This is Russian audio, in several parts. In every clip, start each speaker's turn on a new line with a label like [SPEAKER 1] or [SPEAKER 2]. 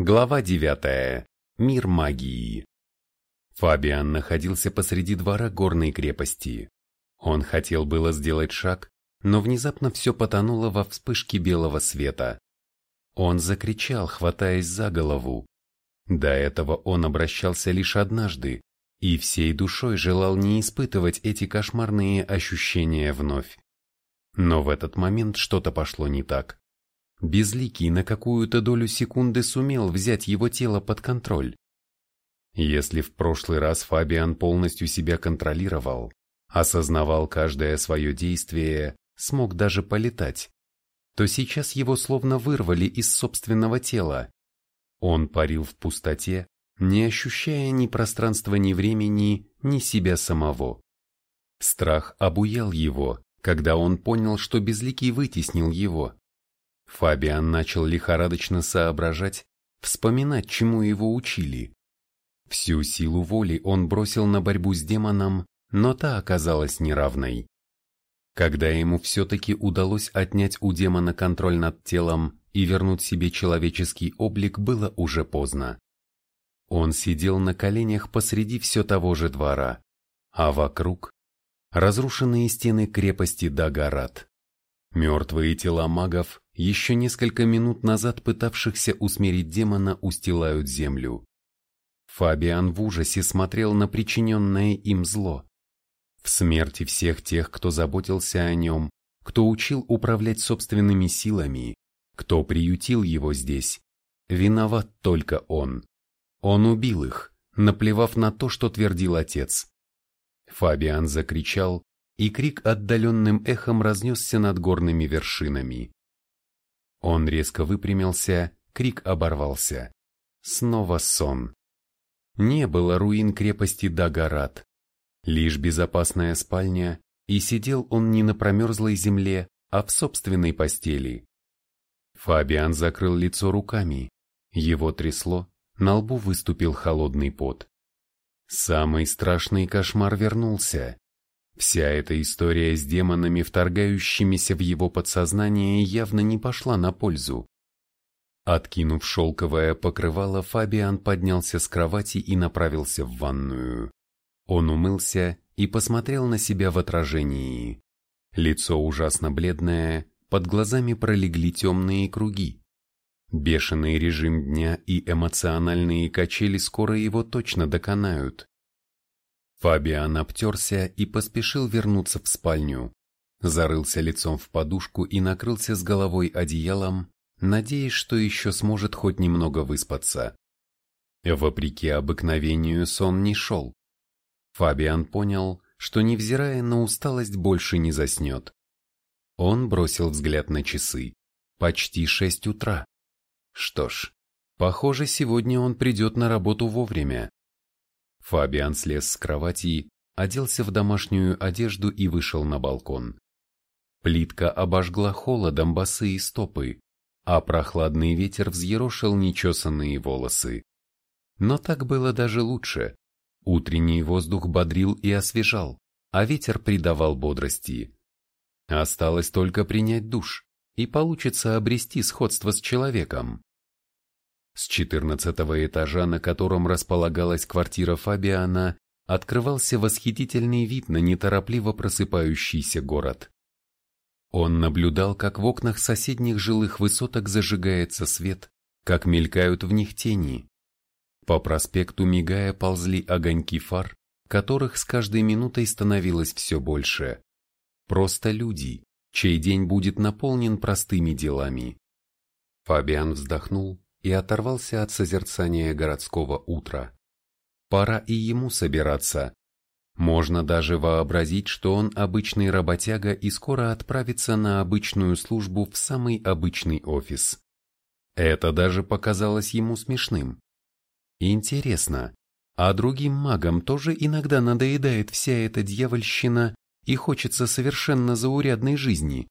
[SPEAKER 1] Глава 9. Мир магии. Фабиан находился посреди двора горной крепости. Он хотел было сделать шаг, но внезапно все потонуло во вспышке белого света. Он закричал, хватаясь за голову. До этого он обращался лишь однажды и всей душой желал не испытывать эти кошмарные ощущения вновь. Но в этот момент что-то пошло не так. Безликий на какую-то долю секунды сумел взять его тело под контроль. Если в прошлый раз Фабиан полностью себя контролировал, осознавал каждое свое действие, смог даже полетать, то сейчас его словно вырвали из собственного тела. Он парил в пустоте, не ощущая ни пространства, ни времени, ни себя самого. Страх обуял его, когда он понял, что Безликий вытеснил его. Фабиан начал лихорадочно соображать, вспоминать, чему его учили. Всю силу воли он бросил на борьбу с демоном, но та оказалась неравной. Когда ему все-таки удалось отнять у демона контроль над телом и вернуть себе человеческий облик, было уже поздно. Он сидел на коленях посреди все того же двора, а вокруг – разрушенные стены крепости Дагарат. Мертвые тела магов, еще несколько минут назад пытавшихся усмирить демона, устилают землю. Фабиан в ужасе смотрел на причиненное им зло. В смерти всех тех, кто заботился о нем, кто учил управлять собственными силами, кто приютил его здесь, виноват только он. Он убил их, наплевав на то, что твердил отец. Фабиан закричал, и крик отдаленным эхом разнесся над горными вершинами. Он резко выпрямился, крик оборвался. Снова сон. Не было руин крепости Дагарат. Лишь безопасная спальня, и сидел он не на промерзлой земле, а в собственной постели. Фабиан закрыл лицо руками. Его трясло, на лбу выступил холодный пот. Самый страшный кошмар вернулся. Вся эта история с демонами, вторгающимися в его подсознание, явно не пошла на пользу. Откинув шелковое покрывало, Фабиан поднялся с кровати и направился в ванную. Он умылся и посмотрел на себя в отражении. Лицо ужасно бледное, под глазами пролегли темные круги. Бешеный режим дня и эмоциональные качели скоро его точно доконают. Фабиан обтерся и поспешил вернуться в спальню. Зарылся лицом в подушку и накрылся с головой одеялом, надеясь, что еще сможет хоть немного выспаться. Вопреки обыкновению сон не шел. Фабиан понял, что невзирая на усталость больше не заснет. Он бросил взгляд на часы. Почти шесть утра. Что ж, похоже, сегодня он придет на работу вовремя. Фабиан слез с кровати, оделся в домашнюю одежду и вышел на балкон. Плитка обожгла холодом босые стопы, а прохладный ветер взъерошил нечесанные волосы. Но так было даже лучше. Утренний воздух бодрил и освежал, а ветер придавал бодрости. Осталось только принять душ, и получится обрести сходство с человеком. С четырнадцатого этажа, на котором располагалась квартира Фабиана, открывался восхитительный вид на неторопливо просыпающийся город. Он наблюдал, как в окнах соседних жилых высоток зажигается свет, как мелькают в них тени. По проспекту мигая ползли огоньки фар, которых с каждой минутой становилось все больше. Просто люди, чей день будет наполнен простыми делами. Фабиан вздохнул и оторвался от созерцания городского утра. Пора и ему собираться. Можно даже вообразить, что он обычный работяга и скоро отправится на обычную службу в самый обычный офис. Это даже показалось ему смешным. Интересно, а другим магам тоже иногда надоедает вся эта дьявольщина и хочется совершенно заурядной жизни?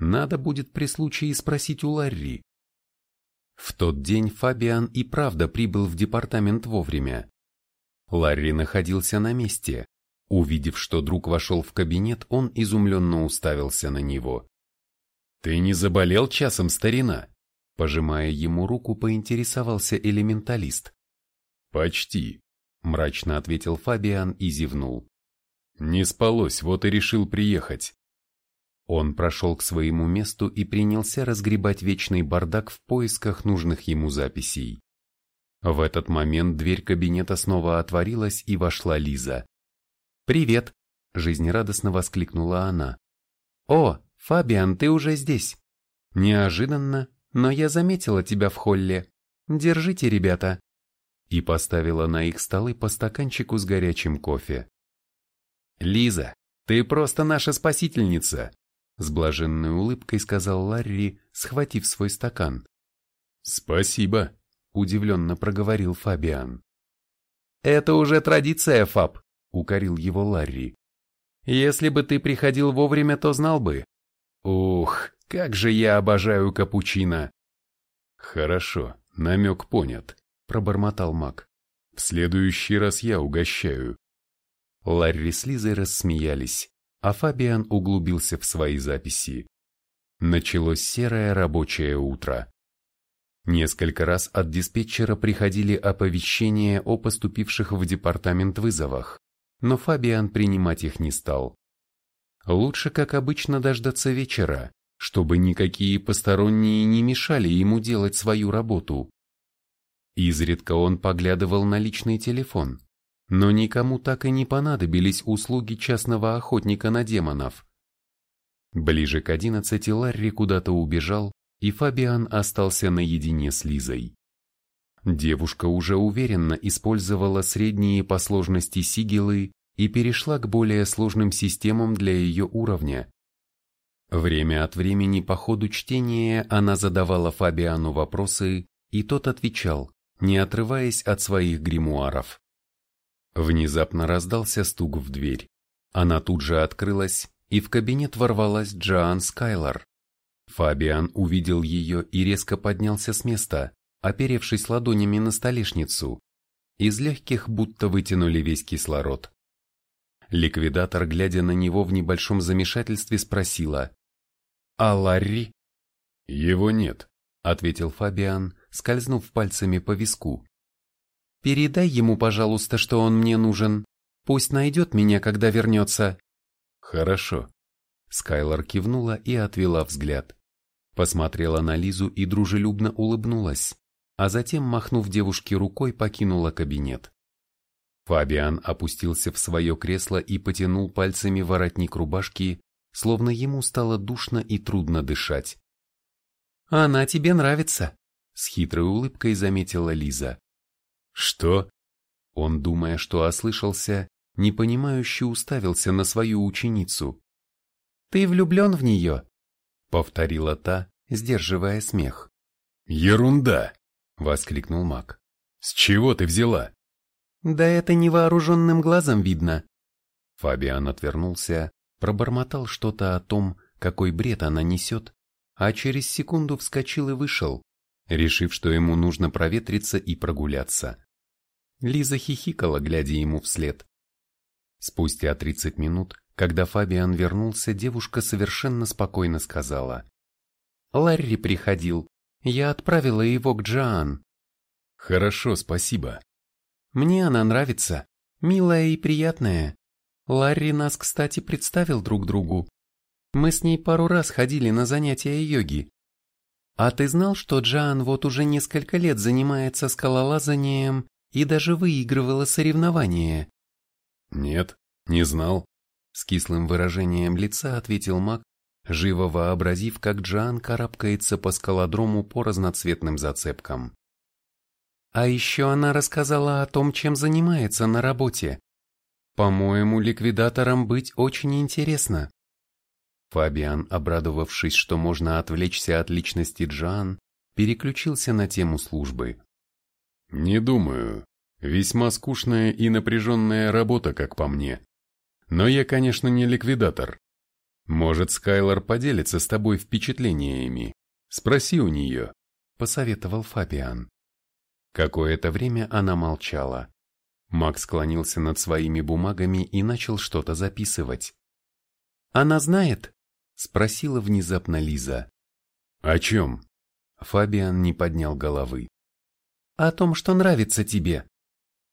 [SPEAKER 1] Надо будет при случае спросить у Ларри. В тот день Фабиан и правда прибыл в департамент вовремя. Ларри находился на месте. Увидев, что друг вошел в кабинет, он изумленно уставился на него. «Ты не заболел часом, старина?» Пожимая ему руку, поинтересовался элементалист. «Почти», — мрачно ответил Фабиан и зевнул. «Не спалось, вот и решил приехать». Он прошел к своему месту и принялся разгребать вечный бардак в поисках нужных ему записей. В этот момент дверь кабинета снова отворилась и вошла Лиза. «Привет!» – жизнерадостно воскликнула она. «О, Фабиан, ты уже здесь!» «Неожиданно, но я заметила тебя в холле. Держите, ребята!» И поставила на их столы по стаканчику с горячим кофе. «Лиза, ты просто наша спасительница!» С блаженной улыбкой сказал Ларри, схватив свой стакан. «Спасибо!» удивленно проговорил Фабиан. «Это уже традиция, Фаб», — укорил его Ларри. «Если бы ты приходил вовремя, то знал бы. Ух, как же я обожаю капучино!» «Хорошо, намек понят», — пробормотал Мак. «В следующий раз я угощаю». Ларри с Лизой рассмеялись, а Фабиан углубился в свои записи. Началось серое рабочее утро. Несколько раз от диспетчера приходили оповещения о поступивших в департамент вызовах, но Фабиан принимать их не стал. Лучше, как обычно, дождаться вечера, чтобы никакие посторонние не мешали ему делать свою работу. Изредка он поглядывал на личный телефон, но никому так и не понадобились услуги частного охотника на демонов. Ближе к одиннадцати Ларри куда-то убежал, и Фабиан остался наедине с Лизой. Девушка уже уверенно использовала средние по сложности сигилы и перешла к более сложным системам для ее уровня. Время от времени по ходу чтения она задавала Фабиану вопросы, и тот отвечал, не отрываясь от своих гримуаров. Внезапно раздался стук в дверь. Она тут же открылась, и в кабинет ворвалась Джоан Скайлор. Фабиан увидел ее и резко поднялся с места, оперевшись ладонями на столешницу. Из легких будто вытянули весь кислород. Ликвидатор, глядя на него в небольшом замешательстве, спросила. «А Ларри?» «Его нет», — ответил Фабиан, скользнув пальцами по виску. «Передай ему, пожалуйста, что он мне нужен. Пусть найдет меня, когда вернется». «Хорошо», Скайлор кивнула и отвела взгляд. Посмотрела на Лизу и дружелюбно улыбнулась, а затем, махнув девушке рукой, покинула кабинет. Фабиан опустился в свое кресло и потянул пальцами воротник рубашки, словно ему стало душно и трудно дышать. «Она тебе нравится», — с хитрой улыбкой заметила Лиза. «Что?» Он, думая, что ослышался, непонимающе уставился на свою ученицу. Ты влюблен в нее?» — повторила та, сдерживая смех.
[SPEAKER 2] «Ерунда!» — воскликнул маг. «С чего ты взяла?»
[SPEAKER 1] «Да это невооруженным глазом видно». Фабиан отвернулся, пробормотал что-то о том, какой бред она несет, а через секунду вскочил и вышел, решив, что ему нужно проветриться и прогуляться. Лиза хихикала, глядя ему вслед. Спустя тридцать минут когда Фабиан вернулся, девушка совершенно спокойно сказала. «Ларри приходил. Я отправила его к Джоан».
[SPEAKER 2] «Хорошо, спасибо».
[SPEAKER 1] «Мне она нравится. Милая и приятная. Ларри нас, кстати, представил друг другу. Мы с ней пару раз ходили на занятия йоги. А ты знал, что Джоан вот уже несколько лет занимается скалолазанием и даже выигрывала соревнования?»
[SPEAKER 2] «Нет, не знал»,
[SPEAKER 1] с кислым выражением лица ответил маг, живо вообразив, как Джан карабкается по скалодрому по разноцветным зацепкам. А еще она рассказала о том, чем занимается на работе. По-моему, ликвидатором быть очень интересно. Фабиан, обрадовавшись, что можно отвлечься от личности Джан, переключился на тему службы.
[SPEAKER 2] «Не думаю. Весьма скучная и напряженная работа, как по мне», но я, конечно, не ликвидатор. Может, Скайлор поделится с тобой впечатлениями. Спроси у нее, — посоветовал Фабиан. Какое-то время она молчала. Макс склонился над своими бумагами и начал что-то записывать. «Она знает?» — спросила внезапно Лиза. «О чем?»
[SPEAKER 1] Фабиан не поднял головы. «О том, что нравится тебе».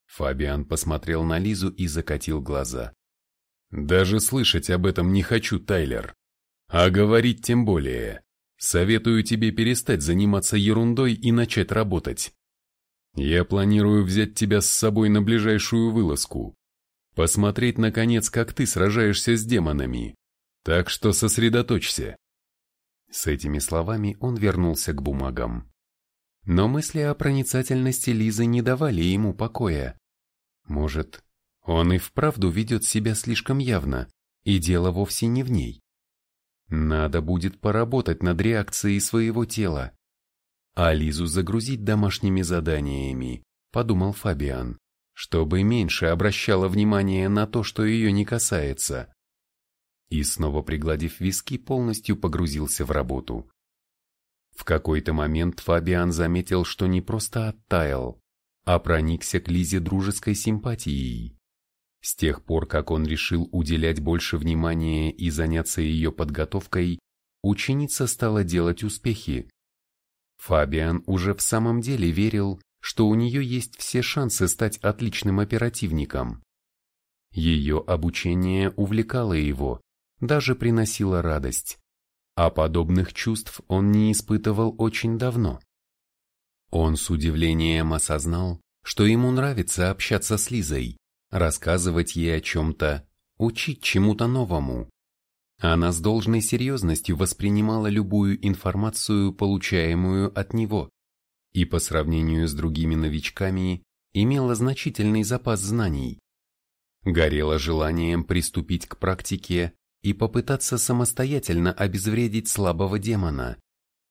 [SPEAKER 1] Фабиан посмотрел на Лизу и закатил глаза.
[SPEAKER 2] «Даже слышать об этом не хочу, Тайлер. А говорить тем более. Советую тебе перестать заниматься ерундой и начать работать. Я планирую взять тебя с собой на ближайшую вылазку. Посмотреть, наконец, как ты сражаешься с демонами. Так что сосредоточься.
[SPEAKER 1] С этими словами он вернулся к бумагам. Но мысли о проницательности Лизы не давали ему покоя. Может, он и вправду ведет себя слишком явно, и дело вовсе не в ней. Надо будет поработать над реакцией своего тела. А Лизу загрузить домашними заданиями, подумал Фабиан, чтобы меньше обращала внимание на то, что ее не касается. И снова пригладив виски, полностью погрузился в работу. В какой-то момент Фабиан заметил, что не просто оттаял, а проникся к Лизе дружеской симпатией. С тех пор, как он решил уделять больше внимания и заняться ее подготовкой, ученица стала делать успехи, Фабиан уже в самом деле верил, что у нее есть все шансы стать отличным оперативником. Ее обучение увлекало его, даже приносило радость, а подобных чувств он не испытывал очень давно. Он с удивлением осознал, что ему нравится общаться с Лизой, рассказывать ей о чем-то, учить чему-то новому. Она с должной серьезностью воспринимала любую информацию, получаемую от него, и по сравнению с другими новичками имела значительный запас знаний. Горела желанием приступить к практике и попытаться самостоятельно обезвредить слабого демона.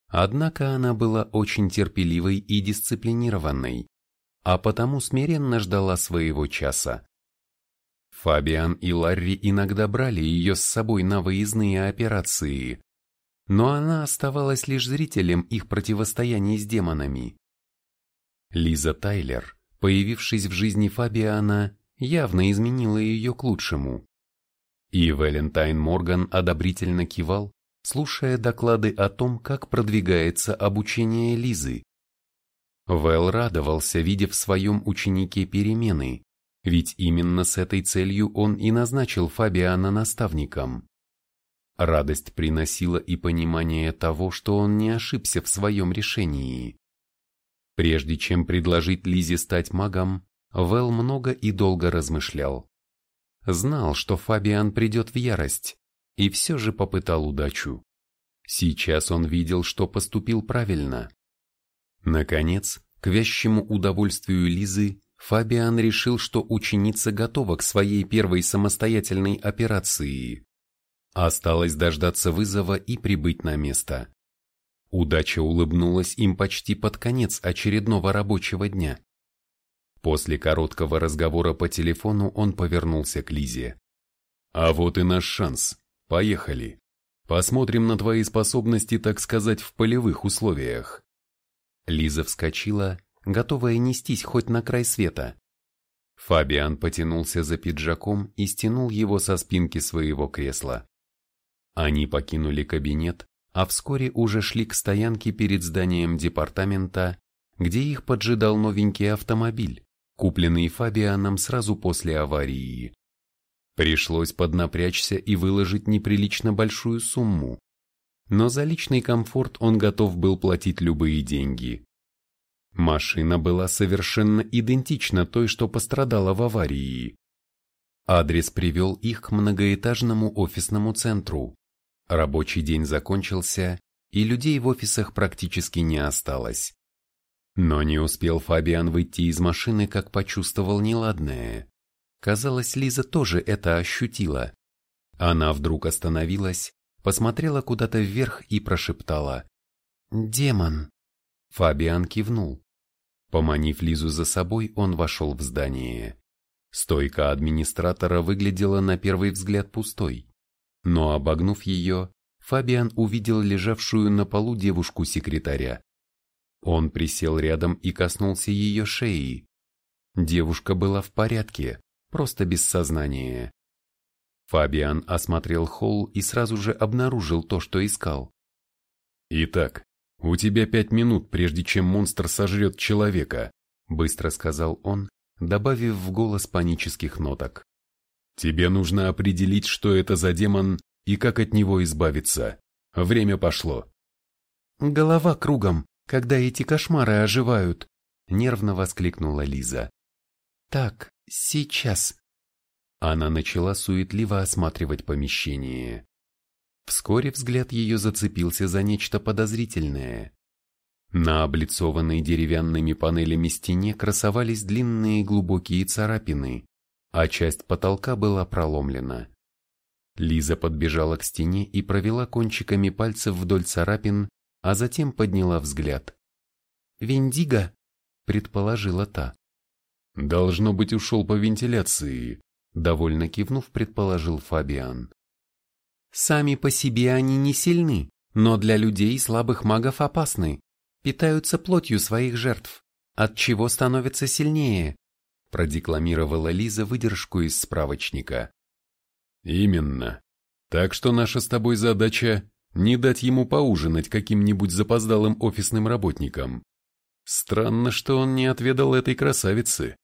[SPEAKER 1] Однако она была очень терпеливой и дисциплинированной, а потому смиренно ждала своего часа. Фабиан и Ларри иногда брали ее с собой на выездные операции, но она оставалась лишь зрителем их противостояний с демонами. Лиза Тайлер, появившись в жизни Фабиана, явно изменила ее к лучшему. И Валентайн Морган одобрительно кивал, слушая доклады о том, как продвигается обучение Лизы. Вэл радовался, видя в своем ученике перемены, ведь именно с этой целью он и назначил Фабиана наставником. Радость приносила и понимание того, что он не ошибся в своем решении. Прежде чем предложить Лизе стать магом, Вэл много и долго размышлял. Знал, что Фабиан придет в ярость, и все же попытал удачу. Сейчас он видел, что поступил правильно. Наконец, к вящему удовольствию Лизы, Фабиан решил, что ученица готова к своей первой самостоятельной операции. Осталось дождаться вызова и прибыть на место. Удача улыбнулась им почти под конец очередного рабочего дня. После короткого разговора по телефону он повернулся к Лизе. «А вот и наш шанс. Поехали. Посмотрим на твои способности, так сказать, в полевых условиях». Лиза вскочила, готовая нестись хоть на край света. Фабиан потянулся за пиджаком и стянул его со спинки своего кресла. Они покинули кабинет, а вскоре уже шли к стоянке перед зданием департамента, где их поджидал новенький автомобиль, купленный Фабианом сразу после аварии. Пришлось поднапрячься и выложить неприлично большую сумму, но за личный комфорт он готов был платить любые деньги. Машина была совершенно идентична той, что пострадала в аварии. Адрес привел их к многоэтажному офисному центру. Рабочий день закончился, и людей в офисах практически не осталось. Но не успел Фабиан выйти из машины, как почувствовал неладное. Казалось, Лиза тоже это ощутила. Она вдруг остановилась, посмотрела куда-то вверх и прошептала «Демон». Фабиан кивнул. Поманив Лизу за собой, он вошел в здание. Стойка администратора выглядела на первый взгляд пустой. Но обогнув ее, Фабиан увидел лежавшую на полу девушку-секретаря. Он присел рядом и коснулся ее шеи. Девушка была в порядке, просто без сознания. Фабиан осмотрел холл и сразу же обнаружил то, что искал.
[SPEAKER 2] «Итак, у тебя пять минут, прежде чем монстр сожрет человека, быстро сказал он, добавив в голос панических ноток. Тебе нужно определить, что это за демон и как от него избавиться. Время пошло.
[SPEAKER 1] Голова кругом, когда эти кошмары оживают, нервно воскликнула Лиза. Так, сейчас. Она начала суетливо осматривать помещение. Вскоре взгляд ее зацепился за нечто подозрительное. На облицованной деревянными панелями стене красовались длинные глубокие царапины, а часть потолка была проломлена. Лиза подбежала к стене и провела кончиками пальцев вдоль царапин, а затем подняла взгляд. «Виндиго?» – предположила та.
[SPEAKER 2] «Должно быть, ушел по вентиляции», – довольно кивнув, предположил Фабиан.
[SPEAKER 1] «Сами по себе они не сильны, но для людей слабых магов опасны, питаются плотью своих жертв, от чего становятся сильнее», – продекламировала Лиза выдержку из справочника.
[SPEAKER 2] Именно. Так что наша с тобой задача – не дать ему поужинать каким-нибудь запоздалым офисным работникам. Странно, что он не отведал этой красавицы.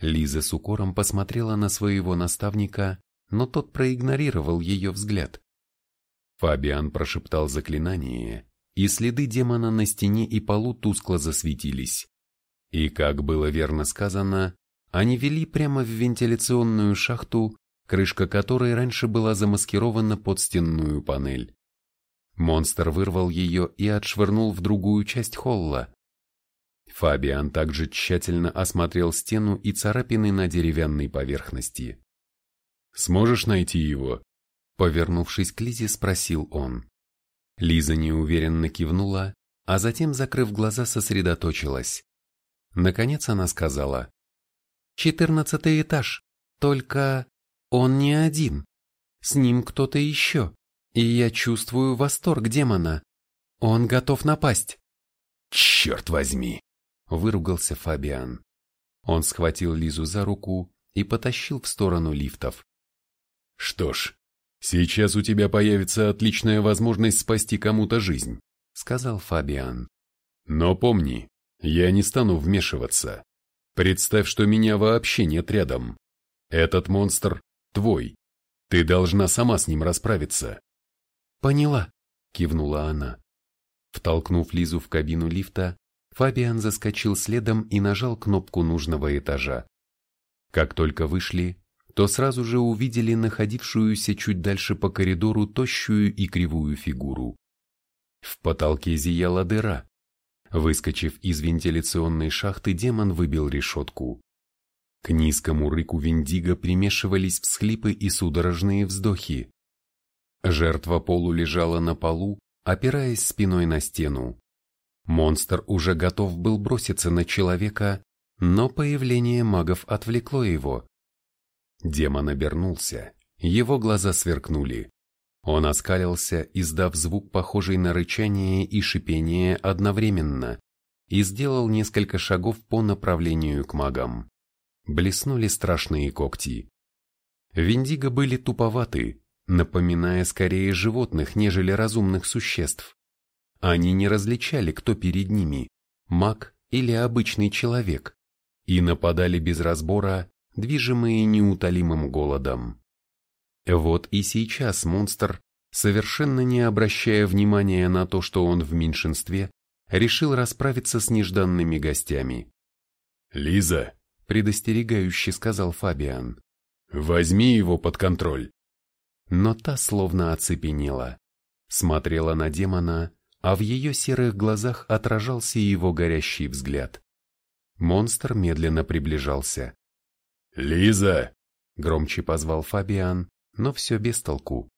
[SPEAKER 1] Лиза с укором посмотрела на своего наставника, но тот проигнорировал ее взгляд.
[SPEAKER 2] Фабиан прошептал заклинание, и следы демона на стене и полу тускло засветились. И, как было верно сказано, они вели прямо в вентиляционную шахту, крышка которой раньше была замаскирована под стенную панель. Монстр вырвал ее и отшвырнул в другую часть холла. Фабиан также тщательно осмотрел стену и царапины на деревянной поверхности. «Сможешь найти его?» Повернувшись к Лизе, спросил он. Лиза неуверенно кивнула, а затем, закрыв глаза, сосредоточилась. Наконец она сказала.
[SPEAKER 1] «Четырнадцатый этаж, только...» Он не один. С ним кто-то еще. И я чувствую восторг демона. Он готов напасть.
[SPEAKER 2] «Черт возьми!» – выругался Фабиан. Он схватил Лизу за руку и потащил в сторону лифтов. «Что ж, сейчас у тебя появится отличная возможность спасти кому-то жизнь», – сказал Фабиан. «Но помни, я не стану вмешиваться. Представь, что меня вообще нет рядом. Этот монстр твой. Ты должна сама с ним расправиться.
[SPEAKER 1] Поняла, кивнула она. Втолкнув Лизу в кабину лифта, Фабиан заскочил следом и нажал кнопку нужного этажа. Как только вышли, то сразу же увидели находившуюся чуть дальше по коридору тощую и кривую фигуру. В потолке зияла дыра. Выскочив из вентиляционной шахты, демон выбил решетку. К низкому рыку Виндиго примешивались всхлипы и судорожные вздохи. Жертва полу лежала на полу, опираясь спиной на стену. Монстр уже готов был броситься на человека, но появление магов отвлекло его. Демон обернулся, его глаза сверкнули. Он оскалился, издав звук, похожий на рычание и шипение одновременно, и сделал несколько шагов по направлению к магам блеснули страшные когти. Виндиго были туповаты, напоминая скорее животных, нежели разумных существ. Они не различали, кто перед ними, маг или обычный человек, и нападали без разбора, движимые неутолимым голодом. Вот и сейчас монстр, совершенно не обращая внимания на то, что он в меньшинстве, решил расправиться с нежданными гостями.
[SPEAKER 2] «Лиза,
[SPEAKER 1] предостерегающе сказал Фабиан.
[SPEAKER 2] Возьми его под контроль.
[SPEAKER 1] Но та словно оцепенела. Смотрела на демона, а в ее серых глазах отражался его горящий взгляд. Монстр медленно приближался.
[SPEAKER 2] «Лиза!»
[SPEAKER 1] — громче позвал Фабиан, но все без толку.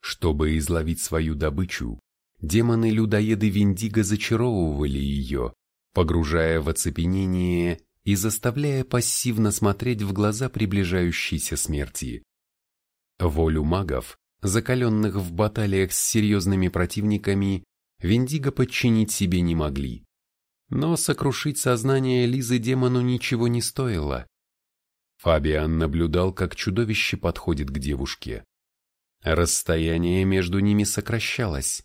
[SPEAKER 1] Чтобы изловить свою добычу, демоны-людоеды Виндиго зачаровывали ее, погружая в оцепенение и заставляя пассивно смотреть в глаза приближающейся смерти. Волю магов, закаленных в баталиях с серьезными противниками, Виндиго подчинить себе не могли. Но сокрушить сознание Лизы демону ничего не стоило. Фабиан наблюдал, как чудовище подходит к девушке. Расстояние между ними сокращалось.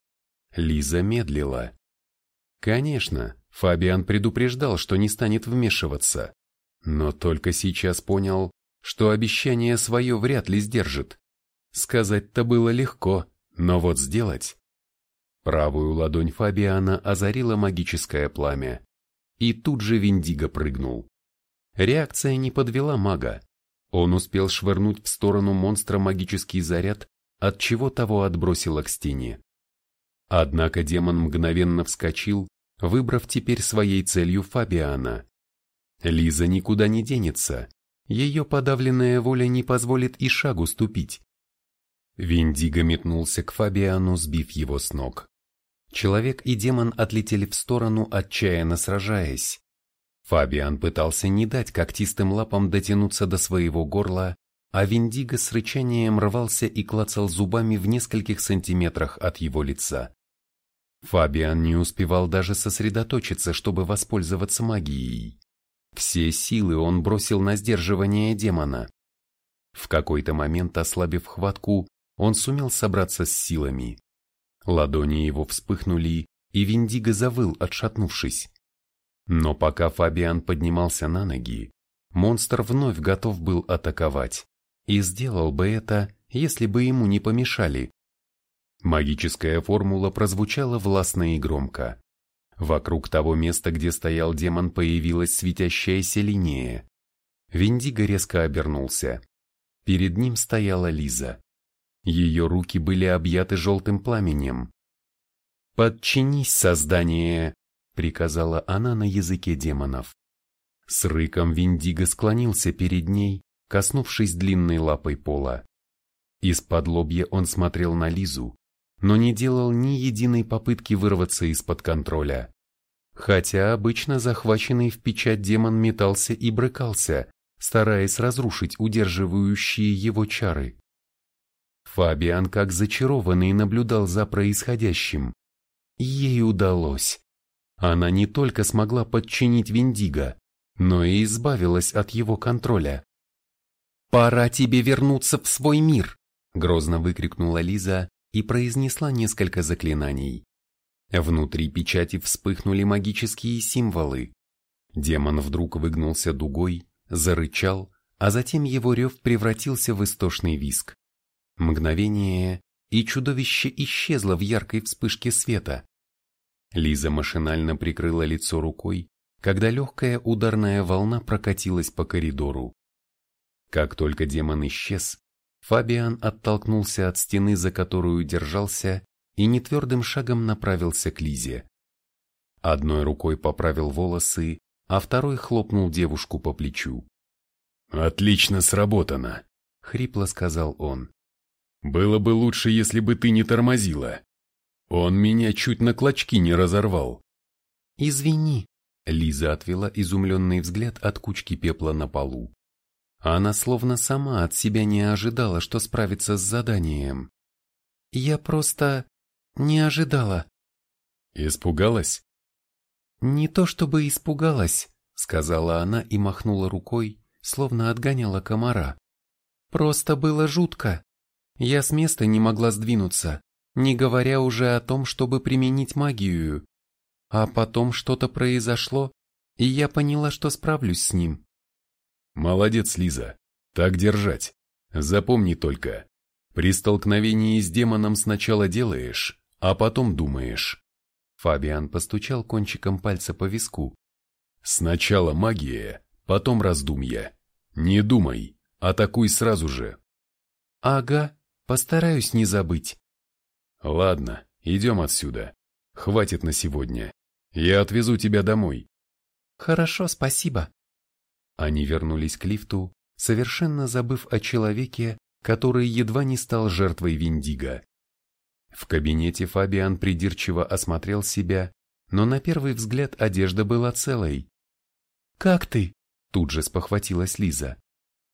[SPEAKER 1] Лиза медлила. Конечно, Фабиан предупреждал, что не станет вмешиваться, но только сейчас понял, что обещание свое вряд ли сдержит. Сказать-то было легко, но вот сделать... Правую ладонь Фабиана озарило магическое пламя, и тут же Виндиго прыгнул. Реакция не подвела мага. Он успел швырнуть в сторону монстра магический заряд, от чего того отбросило к стене. Однако демон мгновенно вскочил, выбрав теперь своей целью Фабиана. Лиза никуда не денется, ее подавленная воля не позволит и шагу ступить. Виндиго метнулся к Фабиану, сбив его с ног. Человек и демон отлетели в сторону, отчаянно сражаясь. Фабиан пытался не дать когтистым лапам дотянуться до своего горла, а Виндиго с рычанием рвался и клацал зубами в нескольких сантиметрах от его лица. Фабиан не успевал даже сосредоточиться, чтобы воспользоваться магией. Все силы он бросил на сдерживание демона. В какой-то момент, ослабив хватку, он сумел собраться с силами. Ладони его вспыхнули, и Виндиго завыл, отшатнувшись. Но пока Фабиан поднимался на ноги, монстр вновь готов был атаковать. И сделал бы это, если бы ему не помешали. Магическая формула прозвучала властно и громко. Вокруг того места, где стоял демон, появилась светящаяся линия. Виндиго резко обернулся. Перед ним стояла Лиза. Ее руки были объяты желтым пламенем. «Подчинись, создание!» — приказала она на языке демонов. С рыком Виндиго склонился перед ней, коснувшись длинной лапой пола. Из-под лобья он смотрел на Лизу, но не делал ни единой попытки вырваться из-под контроля. Хотя обычно захваченный в печать демон метался и брыкался, стараясь разрушить удерживающие его чары. Фабиан как зачарованный наблюдал за происходящим. Ей удалось. Она не только смогла подчинить Виндиго, но и избавилась от его контроля. «Пора тебе вернуться в свой мир!» — грозно выкрикнула Лиза и произнесла несколько заклинаний. Внутри печати вспыхнули магические символы. Демон вдруг выгнулся дугой, зарычал, а затем его рев превратился в истошный виск. Мгновение, и чудовище исчезло в яркой вспышке света. Лиза машинально прикрыла лицо рукой, когда легкая ударная волна прокатилась по коридору. Как только демон исчез, Фабиан оттолкнулся от стены, за которую держался, и нетвердым шагом направился к Лизе. Одной рукой поправил волосы, а второй хлопнул девушку по плечу.
[SPEAKER 2] «Отлично сработано», —
[SPEAKER 1] хрипло сказал он.
[SPEAKER 2] «Было бы лучше, если бы ты не тормозила. Он меня чуть на клочки не разорвал».
[SPEAKER 1] «Извини», — Лиза отвела изумленный взгляд от кучки пепла на полу. Она словно сама от себя не ожидала, что справится с заданием. «Я просто не ожидала».
[SPEAKER 2] «Испугалась?»
[SPEAKER 1] «Не то чтобы испугалась», — сказала она и махнула рукой, словно отгоняла комара. «Просто было жутко. Я с места не могла сдвинуться, не говоря уже о том, чтобы применить магию. А потом что-то произошло, и я поняла, что справлюсь с ним.
[SPEAKER 2] Молодец, Лиза. Так держать. Запомни только. При столкновении с демоном сначала делаешь, а потом думаешь.
[SPEAKER 1] Фабиан постучал кончиком пальца по виску.
[SPEAKER 2] Сначала магия, потом раздумья. Не думай, атакуй сразу же.
[SPEAKER 1] Ага, постараюсь не забыть.
[SPEAKER 2] Ладно, идем отсюда. Хватит на сегодня. Я отвезу тебя домой.
[SPEAKER 1] Хорошо, спасибо. Они вернулись к лифту, совершенно забыв о человеке, который едва не стал жертвой Виндиго. В кабинете Фабиан придирчиво осмотрел себя, но на первый взгляд одежда была целой. «Как ты?» – тут же спохватилась Лиза.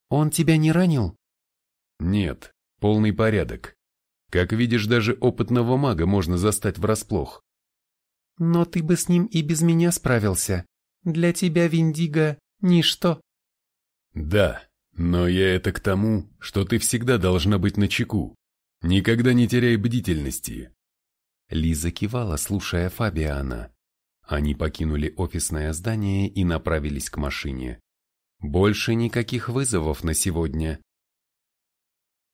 [SPEAKER 1] «Он тебя не ранил?»
[SPEAKER 2] «Нет, полный порядок. Как видишь, даже опытного мага можно застать врасплох».
[SPEAKER 1] «Но ты бы с ним и без меня справился. Для тебя Виндиго Ничто.
[SPEAKER 2] Да, но я это к тому, что ты всегда должна быть начеку. Никогда не теряй бдительности.
[SPEAKER 1] Лиза кивала, слушая Фабиана. Они покинули офисное здание и направились к машине. Больше никаких вызовов на сегодня.